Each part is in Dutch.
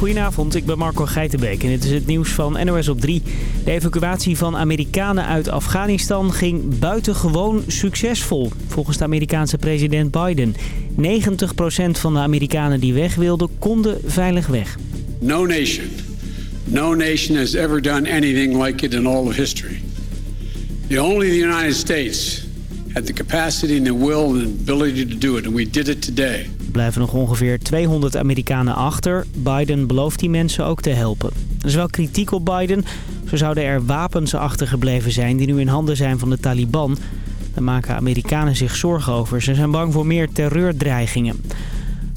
Goedenavond, ik ben Marco Geitenbeek en dit is het nieuws van NOS op 3. De evacuatie van Amerikanen uit Afghanistan ging buitengewoon succesvol, volgens de Amerikaanse president Biden. 90% van de Amerikanen die weg wilden, konden veilig weg. No nation, no nation has ever done anything like it in all of history. The only the United States had the capacity and the will and ability to do it, and we did it today. Blijven nog ongeveer 200 Amerikanen achter. Biden belooft die mensen ook te helpen. Er is wel kritiek op Biden. Zo zouden er wapens achtergebleven zijn die nu in handen zijn van de Taliban. Daar maken Amerikanen zich zorgen over. Ze zijn bang voor meer terreurdreigingen.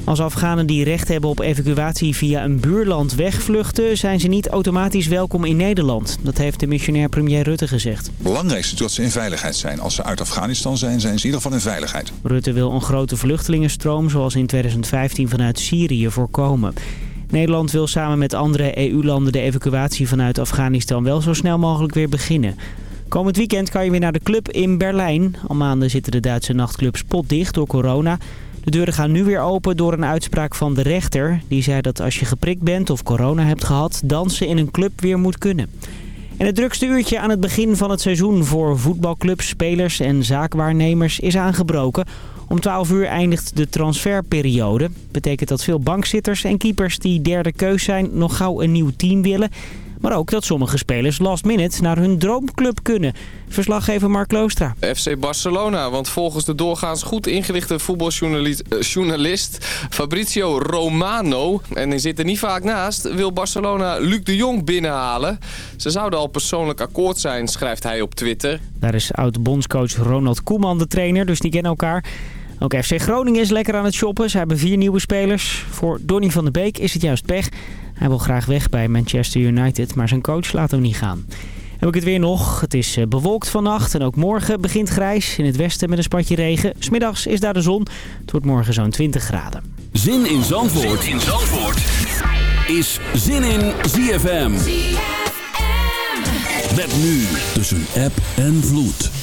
Als Afghanen die recht hebben op evacuatie via een buurland wegvluchten... zijn ze niet automatisch welkom in Nederland. Dat heeft de missionair premier Rutte gezegd. Het belangrijkste is dat ze in veiligheid zijn. Als ze uit Afghanistan zijn, zijn ze in ieder geval in veiligheid. Rutte wil een grote vluchtelingenstroom zoals in 2015 vanuit Syrië voorkomen. Nederland wil samen met andere EU-landen de evacuatie vanuit Afghanistan wel zo snel mogelijk weer beginnen. Komend weekend kan je weer naar de club in Berlijn. Al maanden zitten de Duitse nachtclubs potdicht door corona... De deuren gaan nu weer open door een uitspraak van de rechter. Die zei dat als je geprikt bent of corona hebt gehad, dansen in een club weer moet kunnen. En het drukste uurtje aan het begin van het seizoen voor voetbalclubs, spelers en zaakwaarnemers is aangebroken. Om 12 uur eindigt de transferperiode. Betekent dat veel bankzitters en keepers die derde keus zijn nog gauw een nieuw team willen. Maar ook dat sommige spelers last minute naar hun droomclub kunnen. Verslaggever Mark Loostra. FC Barcelona, want volgens de doorgaans goed ingelichte voetbaljournalist eh, Fabrizio Romano... en hij zit er niet vaak naast, wil Barcelona Luc de Jong binnenhalen. Ze zouden al persoonlijk akkoord zijn, schrijft hij op Twitter. Daar is oud-bondscoach Ronald Koeman de trainer, dus die kennen elkaar... Ook FC Groningen is lekker aan het shoppen. Ze hebben vier nieuwe spelers. Voor Donny van der Beek is het juist pech. Hij wil graag weg bij Manchester United, maar zijn coach laat hem niet gaan. Heb ik het weer nog. Het is eh, bewolkt vannacht en ook morgen begint grijs. In het westen met een spatje regen. Smiddags is daar de zon. Het wordt morgen zo'n 20 graden. Zin in Zandvoort, zin in Zandvoort. is Zin in ZFM. ZFM. Met nu tussen app en vloed.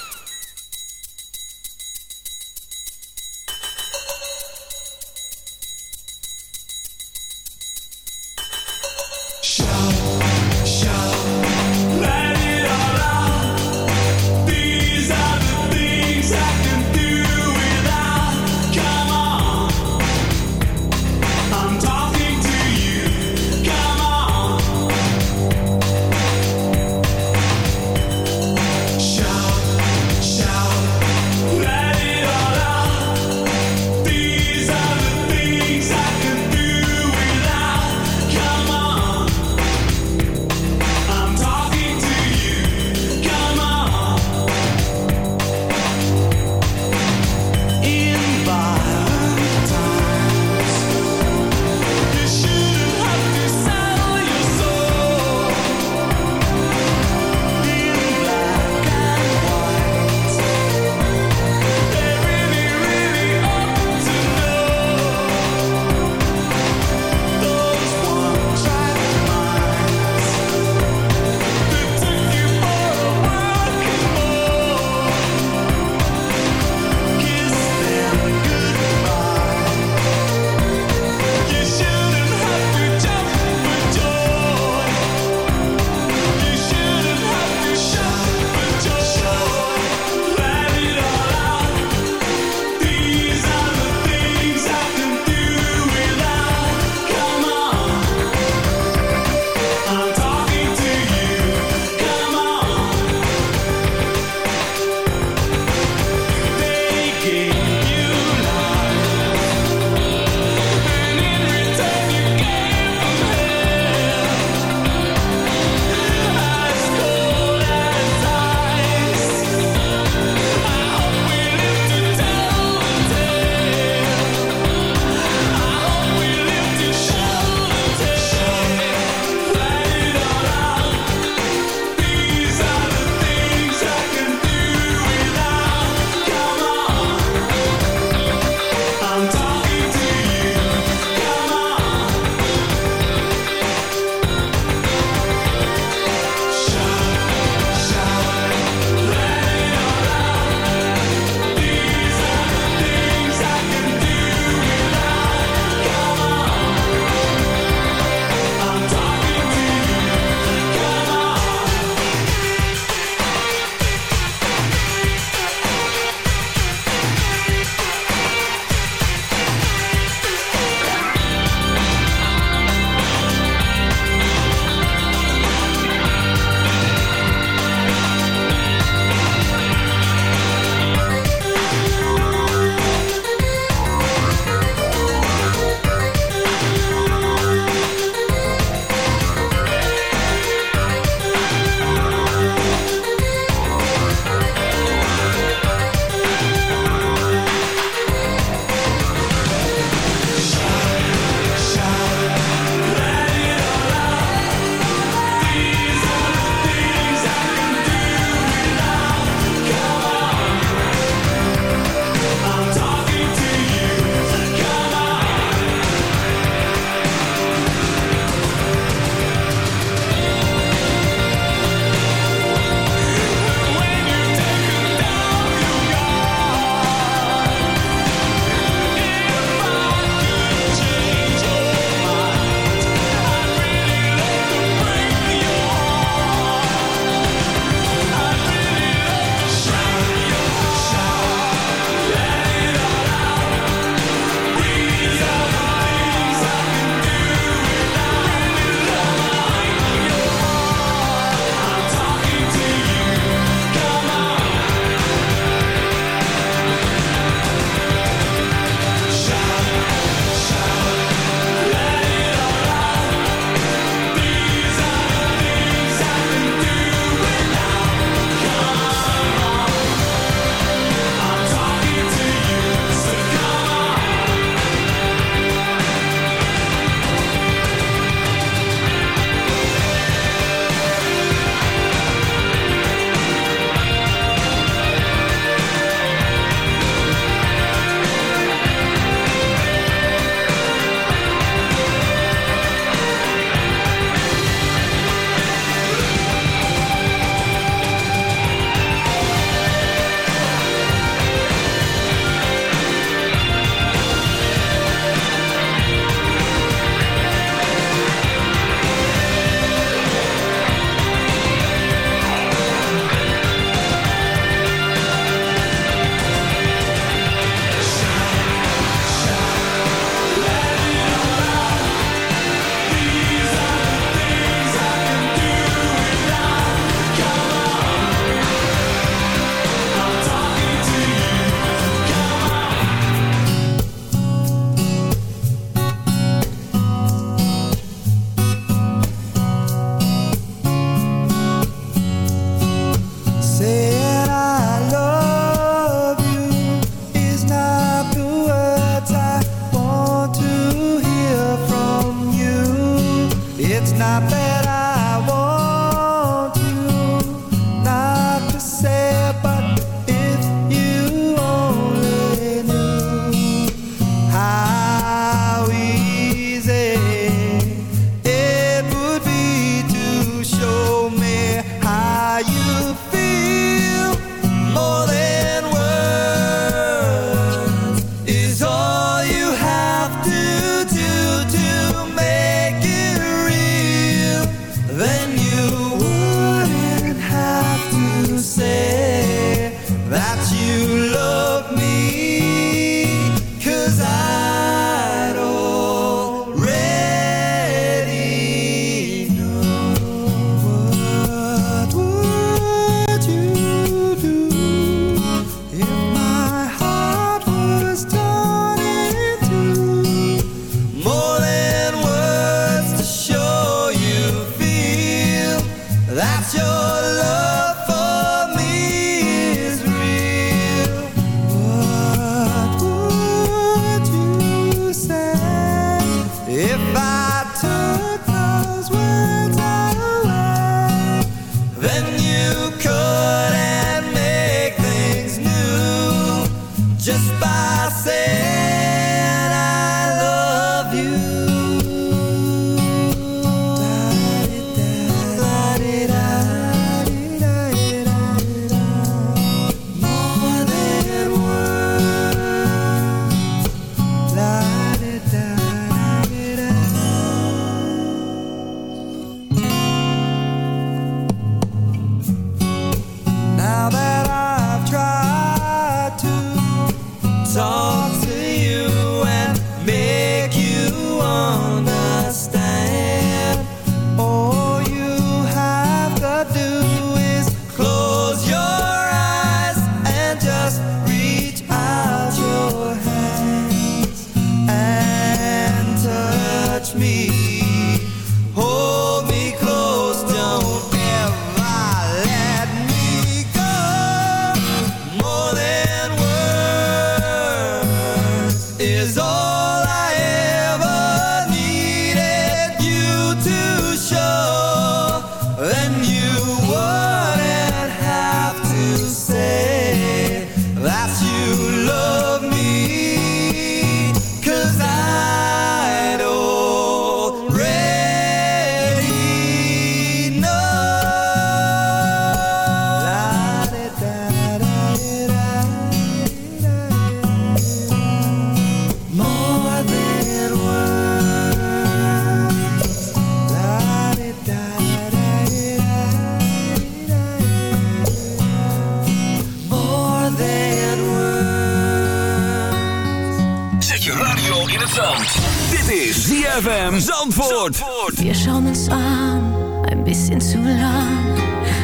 ZFM Zandvoort. Wir schauen uns an, ein bisschen zu lang.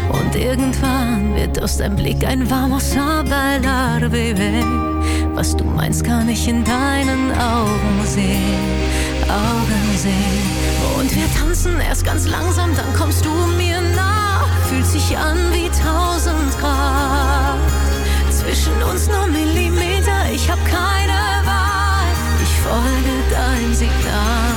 Und irgendwann wird aus deinem Blick ein vamos a bailar, baby. Was du meinst, kann ich in deinen Augen sehen, Augen sehen. Und wir tanzen erst ganz langsam, dann kommst du mir nah. Fühlt sich an wie tausend Grad. Zwischen uns nur Millimeter, ich hab keine. for the times it comes.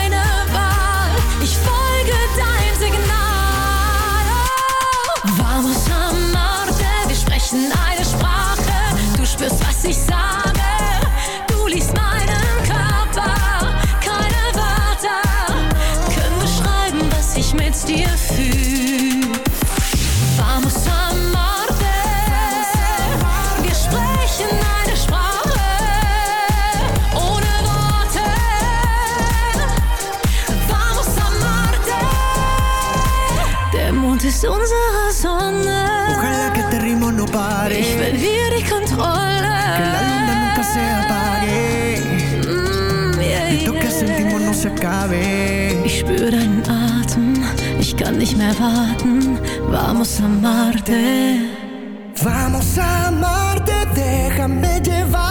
sich sag acabe. Ich spüre deinen Atem, ich kann nicht mehr warten. Vamos a amarte. Vamos a amarte, déjame llevarte.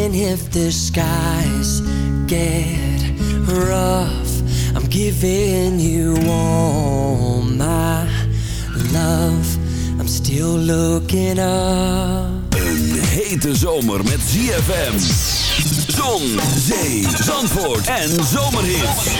Even if the skies get rough. I'm giving you all my love. I'm still looking up. Een hete zomer met ZFM. Zon, zee, zandvoort en zomerhits.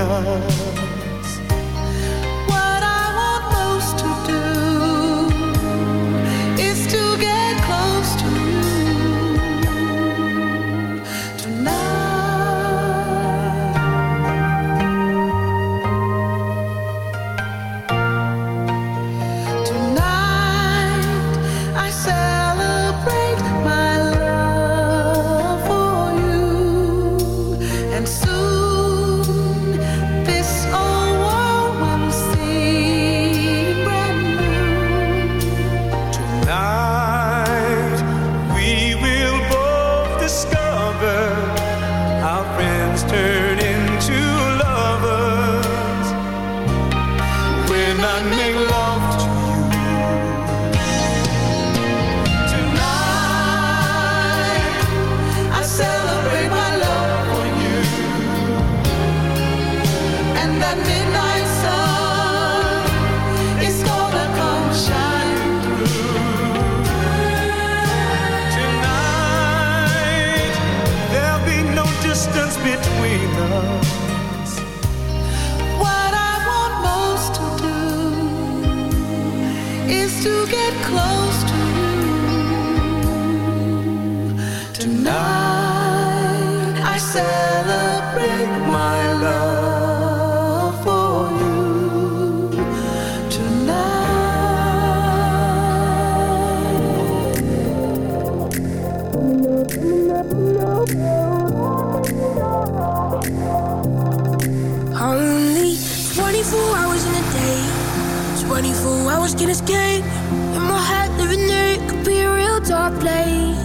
chegar. 24 hours can escape. In my head, living there, it could be a real dark place.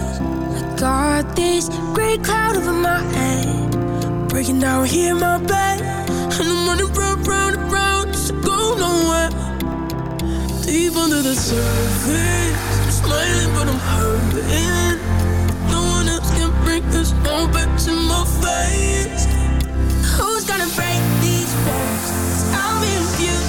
I got this gray cloud over my head. Breaking down here in my bed. And I'm running round, round, and round, just to go nowhere. Deep under the surface, I'm smiling, but I'm hurting. No one else can bring this all back to my face. Who's gonna break these walls? I'll be a few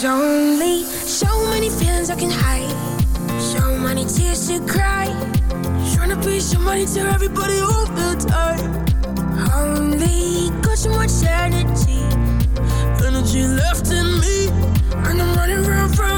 There's only so many feelings I can hide. So many tears to cry. Trying to be somebody to everybody all the time. Only got so much energy. Energy left in me. And I'm running round from